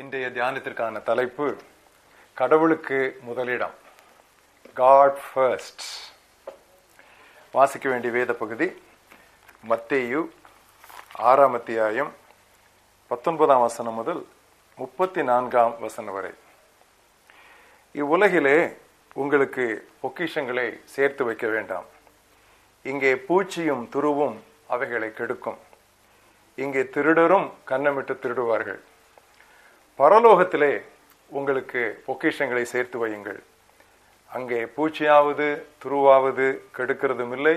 இன்றைய தியானத்திற்கான தலைப்பு கடவுளுக்கு முதலிடம். காட் ஃபர்ஸ்ட் வாசிக்க வேண்டிய வேத பகுதி மத்தேயு ஆறாம் அத்தியாயம் பத்தொன்பதாம் வசனம் முதல் முப்பத்தி நான்காம் வசனம் வரை. இவ்வுலகிலே உங்களுக்கு பொக்கிஷங்களை சேர்த்து வைக்க வேண்டாம். இங்கே பூச்சியும் துருவும் அவைகளை கெடுக்கும். இங்கே திருடரும் கண்ணமிட்டு திருடுவார்கள். பரலோகத்திலே உங்களுக்கு பொக்கிஷங்களை சேர்த்து வையுங்கள். அங்கே பூச்சியாவது துருவாவது கெடுக்கிறதும் இல்லை.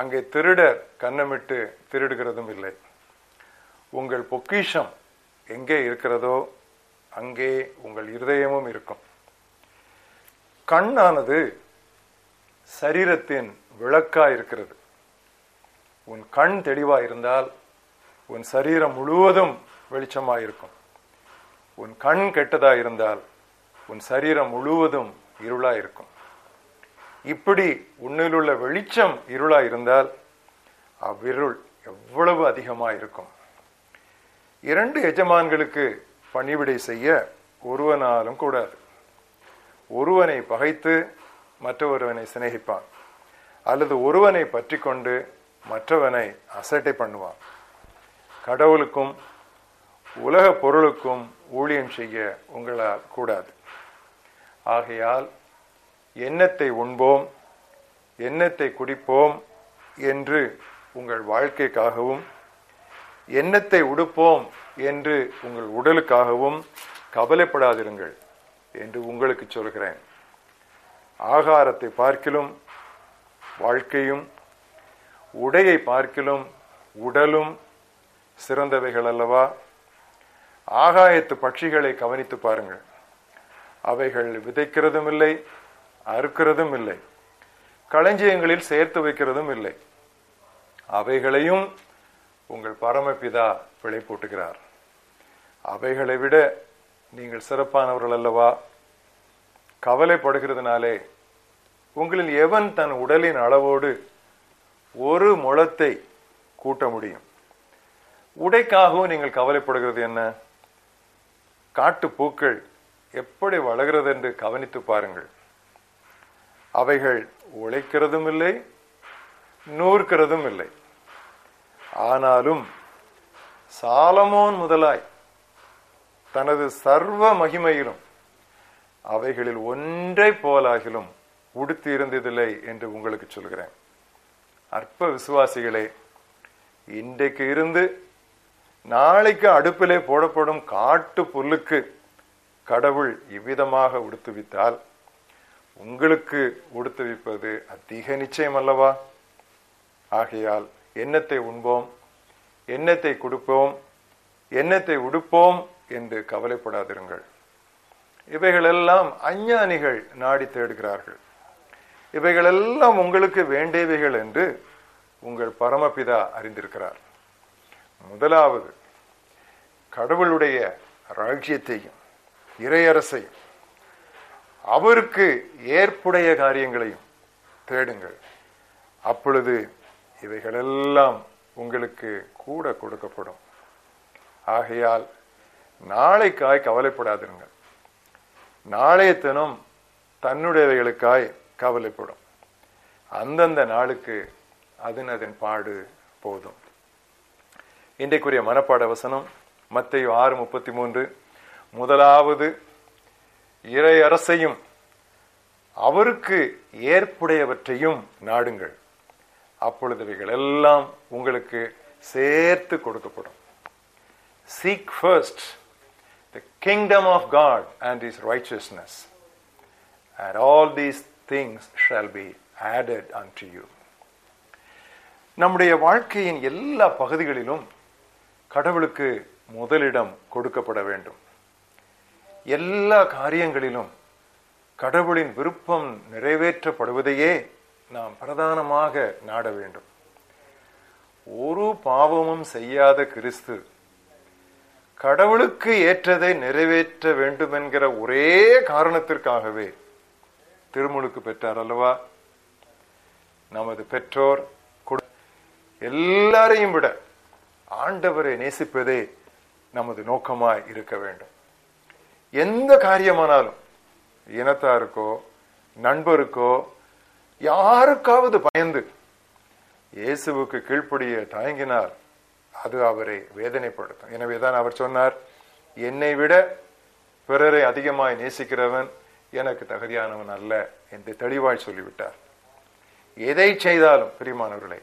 அங்கே திருடர் கன்னமிட்டு திருடுகிறதும் இல்லை. உங்கள் பொக்கிஷம் எங்கே இருக்கிறதோ அங்கே உங்கள் இருதயமும் இருக்கும். கண்ணானது சரீரத்தின் விளக்கா இருக்கிறது. உன் கண் தெளிவா இருந்தால் உன் சரீரம் முழுவதும் வெளிச்சமாயிருக்கும் உன் கண் கெட்டதா இருந்தால் உன் சரீரம் முழுவதும் இருளா இருக்கும். இப்படி உன்னிலுள்ள வெளிச்சம் இருளா இருந்தால் அவ்விருள் எவ்வளவு அதிகமா இருக்கும். இரண்டு எஜமான்களுக்கு பணிவிடை செய்ய ஒருவனாலும் கூடாது. ஒருவனை பகைத்து மற்றொருவனை சிநேகிப்பான். அல்லது ஒருவனை பற்றி கொண்டு மற்றவனை அசட்டை பண்ணுவான். கடவுளுக்கும் உலக பொருளுக்கும் ஊழியம் செய்ய உங்களால் கூடாது. ஆகையால் எண்ணத்தை உண்போம் எண்ணத்தை குடிப்போம் என்று உங்கள் வாழ்க்கைக்காகவும் எண்ணத்தை உடுப்போம் என்று உங்கள் உடலுக்காகவும் கவலைப்படாதிருங்கள் என்று உங்களுக்கு சொல்கிறேன். ஆகாரத்தை பார்க்கிலும் வாழ்க்கையும் உடையை பார்க்கிலும் உடலும் சிறந்தவைகள் அல்லவா? ஆகாயத்து பட்சிகளை கவனித்து பாருங்கள். அவைகள் விதைக்கிறதும் இல்லை அறுக்கிறதும் இல்லை களஞ்சியங்களில் சேர்த்து வைக்கிறதும் இல்லை. அவைகளையும் உங்கள் பரமபிதா பிழை போட்டுகிறார். அவைகளை விட நீங்கள் சிறப்பானவர்கள் அல்லவா? கவலைப்படுகிறதுனாலே உங்களில் எவன் தன் உடலின் அளவோடு ஒரு முளத்தை கூட்ட முடியும்? உடைக்காகவும் நீங்கள் கவலைப்படுகிறது என்ன? காட்டு பூக்கள் எப்படி வளர்கிறது என்று கவனித்து பாருங்கள். அவைகள் உழைக்கிறதும் இல்லை நூற்கிறதும் இல்லை. ஆனாலும் சாலமோன் முதலாய் தனது சர்வ மகிமையிலும் அவைகளில் ஒன்றை போலாகிலும் உடுத்தி இருந்ததில்லை என்று உங்களுக்கு சொல்கிறேன். அற்ப விசுவாசிகளே இன்றைக்கு இருந்து நாளைக்கு அடுப்பிலே போடப்படும் காட்டு புல்லுக்கு கடவுள் இவ்விதமாக உடுத்துவித்தால் உங்களுக்கு உடுத்துவிப்பது அதிக நிச்சயம் அல்லவா? ஆகையால் எண்ணத்தை உண்போம் எண்ணத்தை கொடுப்போம் எண்ணத்தை உடுப்போம் என்று கவலைப்படாதிருங்கள். இவைகளெல்லாம் அஞ்ஞானிகள் நாடி தேடுகிறார்கள். இவைகளெல்லாம் உங்களுக்கு வேண்டியவைகள் என்று உங்கள் பரமபிதா அறிந்திருக்கிறார். முதலாவது கடவுளுடைய ராஜ்யத்தையும் இறையரசையும் அவருக்கு ஏற்புடைய காரியங்களையும் தேடுங்கள். அப்பொழுது இவைகளெல்லாம் உங்களுக்கு கூட கொடுக்கப்படும். ஆகையால் நாளைக்காய் கவலைப்படாதிருங்கள். நாளைய தினம் தன்னுடையவைகளுக்காய் கவலைப்படும். அந்தந்த நாளுக்கு அதன் அதன் பாடு போதும். இன்றைக்குரிய மனப்பாட வசனம் மத்தையும் ஆறு முப்பத்தி மூன்று. முதலாவது இறை அரசையும் அவருக்கு ஏற்புடையவற்றையும் நாடுங்கள். அப்பொழுதுவைகள் எல்லாம் உங்களுக்கு சேர்த்து கொடுக்கப்படும். Seek first the kingdom of God and is righteousness and all these things shall be added unto you நம்முடைய வாழ்க்கையின் எல்லா பகுதிகளிலும் கடவுளுக்கு முதலிடம் கொடுக்கப்பட வேண்டும். எல்லா காரியங்களிலும் கடவுளின் விருப்பம் நிறைவேற்றப்படுவதையே நாம் பிரதானமாக நாட வேண்டும். ஒரு பாவமும் செய்யாத கிறிஸ்து கடவுளுக்கு ஏற்றதை நிறைவேற்ற வேண்டும் என்கிற ஒரே காரணத்திற்காகவே திருமுழுக்கு பெற்றார் அல்லவா? நமது பெற்றோர் எல்லாரையும் விட ஆண்டவரை நேசிப்பதே நமது நோக்கமாய் இருக்க வேண்டும். எந்த காரியமானாலும் இனத்தாருக்கோ நண்பருக்கோ யாருக்காவது பயந்து இயேசுவுக்கு கீழ்ப்படிய தயங்கினால் அது அவரை வேதனைப்படுத்தும். எனவேதான் அவர் சொன்னார் என்னை விட பிறரை அதிகமாய் நேசிக்கிறவன் எனக்கு தகுதியானவன் அல்ல என்று தெளிவாய் சொல்லிவிட்டார். எதை செய்தாலும் பிரிமானவர்களை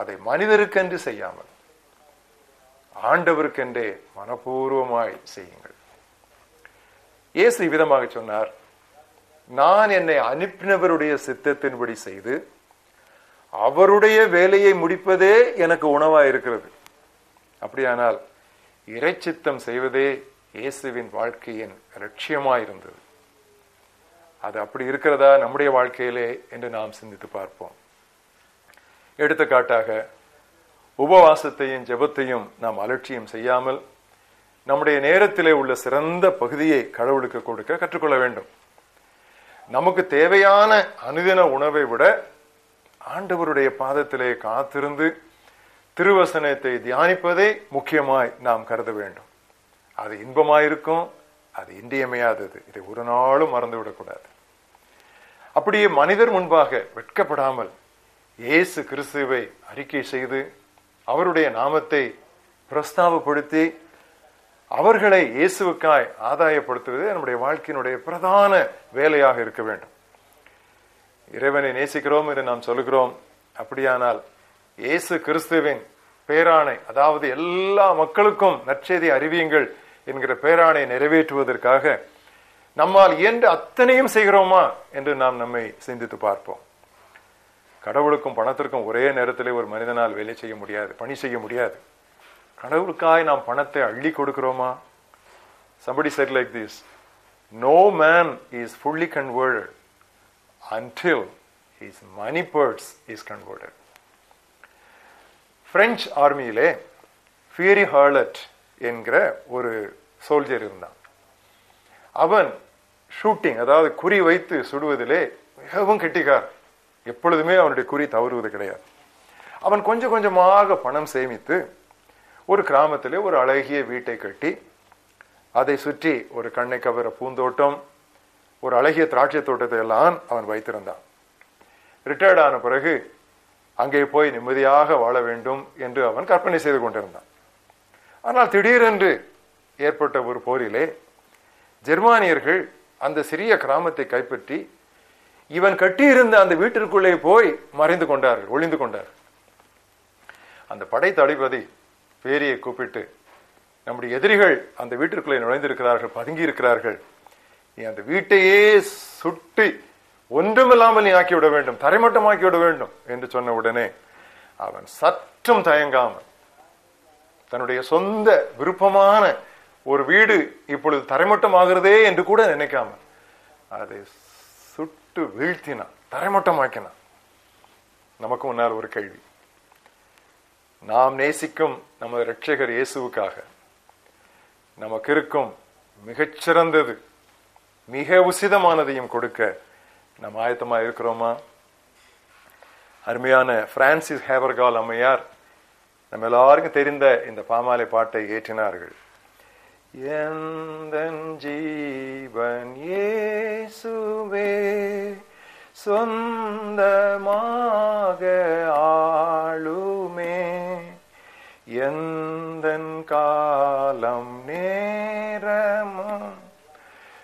அதை மனிதருக்கென்று செய்யாமல் ஆண்டவருக்கென்றே மனப்பூர்வமாய் செய்யுங்கள். இயேசு இவ்விதமாக சொன்னார் நான் என்னை அனுப்பினவருடைய சித்தத்தின்படி செய்து அவருடைய வேலையை முடிப்பதே எனக்கு உணவா இருக்கிறது. அப்படியானால் இறைச்சித்தம் செய்வதே இயேசுவின் வாழ்க்கையின் லட்சியமாயிருந்தது அது அப்படி இருக்கிறதா நம்முடைய வாழ்க்கையிலே? என்று நாம் சிந்தித்து பார்ப்போம். எடுத்துக்காட்டாக உபவாசத்தையும் ஜெபத்தையும் நாம் அலட்சியம் செய்யாமல் நம்முடைய நேரத்திலே உள்ள சிறந்த பகுதியை கடவுளுக்கு கொடுக்க கற்றுக்கொள்ள வேண்டும். நமக்கு தேவையான அனுதின உணவை விட ஆண்டவருடைய பாதத்திலே காத்திருந்து திருவசனத்தை தியானிப்பதை முக்கியமாய் நாம் கருத வேண்டும். அது இன்பமாயிருக்கும் அது இன்றியமையாதது. இதை ஒரு நாளும் மறந்துவிடக்கூடாது. அப்படியே மனிதர் முன்பாக வெட்கப்படாமல் இயேசு கிறிஸ்துவை அறிக்கை செய்து அவருடைய நாமத்தை பிரஸ்தாபப்படுத்தி அவர்களை இயேசுவுக்காய் ஆதாயப்படுத்துவது நம்முடைய வாழ்க்கையினுடைய பிரதான வேலையாக இருக்க வேண்டும். இறைவனை நேசிக்கிறோம் என்று நாம் சொல்லுகிறோம். அப்படியானால் இயேசு கிறிஸ்துவின் பேராணை அதாவது எல்லா மக்களுக்கும் நற்செய்தி அறிவியுங்கள் என்கிற பேராணை நிறைவேற்றுவதற்காக நம்மால் இயன்ற அத்தனையும் செய்கிறோமா என்று நாம் நம்மை சிந்தித்து பார்ப்போம். கடவுளுக்கும் பணத்திற்கும் ஒரே நேரத்தில் ஒரு மனிதனால் வேலை செய்ய முடியாது பணி செய்ய முடியாது. கடவுளுக்காய் நாம் பணத்தை அள்ளி கொடுக்கிறோமா? Somebody said like this no man is fully converted until is money purse is converted. French ஆர்மியிலே ஃபியரி ஹார்லட் என்கிற ஒரு சோல்ஜர் இருந்தான். அவன் ஷூட்டிங் அதாவது குறி வைத்து சுடுவதிலே மிகவும் கெட்டிக்கார் எப்பொழுதுமே அவனுடைய குறி தவறுவது கிடையாது. அவன் கொஞ்சம் கொஞ்சமாக பணம் சேமித்து ஒரு கிராமத்திலே ஒரு அழகிய வீட்டை கட்டி அதை சுற்றி ஒரு கண்ணை கவர பூந்தோட்டம் ஒரு அழகிய திராட்சை தோட்டத்தை எல்லாம் அவன் வைத்திருந்தான். ரிட்டையர்ட் ஆன பிறகு அங்கே போய் நிம்மதியாக வாழ வேண்டும் என்று அவன் கற்பனை செய்து கொண்டிருந்தான். ஆனால் திடீரென்று ஏற்பட்ட ஒரு போரிலே ஜெர்மானியர்கள் அந்த சிறிய கிராமத்தை கைப்பற்றி இவன் கட்டியிருந்த அந்த வீட்டிற்குள்ளே போய் மறைந்து கொண்டார்கள் ஒளிந்து கொண்டார் அந்த படை தளபதி பேரியை கூப்பிட்டு நம்முடைய எதிரிகள் அந்த வீட்டிற்குள்ளே நுழைந்திருக்கிறார்கள் பதுங்கி இருக்கிறார்கள் நீ அந்த வீட்டையே சுட்டி ஒன்றுமில்லாமல் நீ ஆக்கிவிட வேண்டும் தரைமட்டமாக்கி விட வேண்டும் என்று சொன்ன உடனே அவன் சற்றும் தயங்காமல் தன்னுடைய சொந்த விருப்பமான ஒரு வீடு இப்பொழுது தரைமட்டம் ஆகிறதே என்று கூட நினைக்காம அதை சுட்டு வீழ்த்தினான் தரைமட்டமாக்கினான் நமக்கு முன்னால் ஒரு கேள்வி. நாம் நேசிக்கும் நமது இரட்சகர் இயேசுவுக்காக நமக்கு இருக்கும் மிகச்சிறந்தது மிக உசிதமானதையும் கொடுக்க நாம் ஆயத்தமா இருக்கிறோமா? அருமையான பிரான்சிஸ் ஹேவர்கால் அம்மையார் நம்ம எல்லாருக்கும் தெரிந்த இந்த பாமாலை பாட்டை ஏற்றினார்கள். எந்தன் ஜீவன் இயேசுவே சொந்தமாக ஆளுமே. எந்தன் காலம் நேரமும்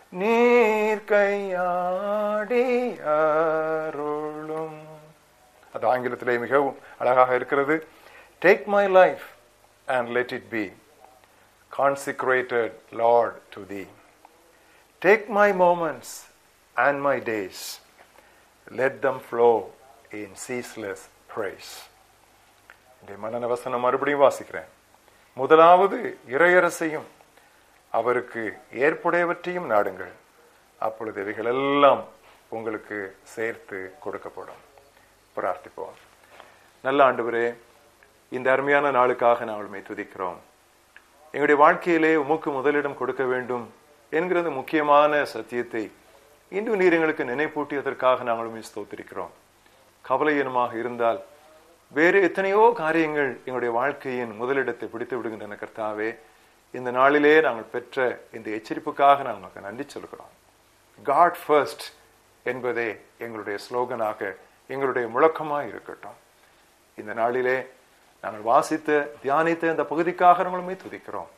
நீர் கையாடி அருளும். அது ஆங்கிலத்திலே மிகவும் அழகாக இருக்கிறது. Take my life and let it be consecrated, Lord to thee take my moments and my days let them flow in ceaseless praise. இந்த மனன வசனம் மறுபடியும் வாசிக்கிறேன். முதலாவது இறையரசையும் அவருக்கு ஏற்புடையவற்றையும் நாடுங்கள். அப்பொழுது இவைகள் எல்லாம் உங்களுக்கு சேர்த்து கொடுக்கப்படும். பிரார்த்திப்போம். நல்ல ஆண்டு இந்த அருமையான நாளுக்காக நாங்கள் துதிக்கிறோம். எங்களுடைய வாழ்க்கையிலே உமக்கு முதலிடம் கொடுக்க வேண்டும் என்கிறது முக்கியமான சத்தியத்தை இன்று நீர் எங்களுக்கு நினைப்பூட்டியதற்காக நாங்களும் ஸ்தோத்திருக்கிறோம். கவலையனமாக இருந்தால் வேறு எத்தனையோ காரியங்கள் எங்களுடைய வாழ்க்கையின் முதலிடத்தை பிடித்து விடுகின்றன கர்த்தாவே. இந்த நாளிலே நாங்கள் பெற்ற இந்த எச்சரிப்புக்காக நாங்கள் உமக்கு நன்றி சொல்கிறோம். காட் ஃபர்ஸ்ட் என்பதே எங்களுடைய ஸ்லோகனாக எங்களுடைய முழக்கமாக இருக்கட்டும். இந்த நாளிலே நாங்கள் வாசித்து தியானித்து இந்த பகுதிக்காக நாங்களுமே துதிக்கிறோம்.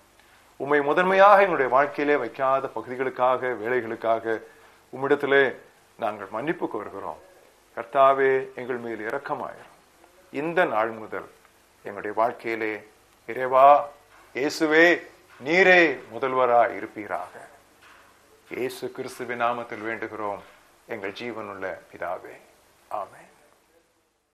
உண்மை முதன்மையாக எங்களுடைய வாழ்க்கையிலே வைக்காத பகுதிகளுக்காக வேலைகளுக்காக உம்மிடத்திலே நாங்கள் மன்னிப்பு கோருகிறோம் கர்த்தாவே எங்கள் மேல் இரக்கமாயிரும். இந்த நாள் முதல் எங்களுடைய வாழ்க்கையிலே இறைவா இயேசுவே நீரே முதல்வராய் இருப்பீராக. இயேசு கிறிஸ்துவின் நாமத்தில் வேண்டுகிறோம். எங்கள் ஜீவனுள்ள பிதாவே. ஆமே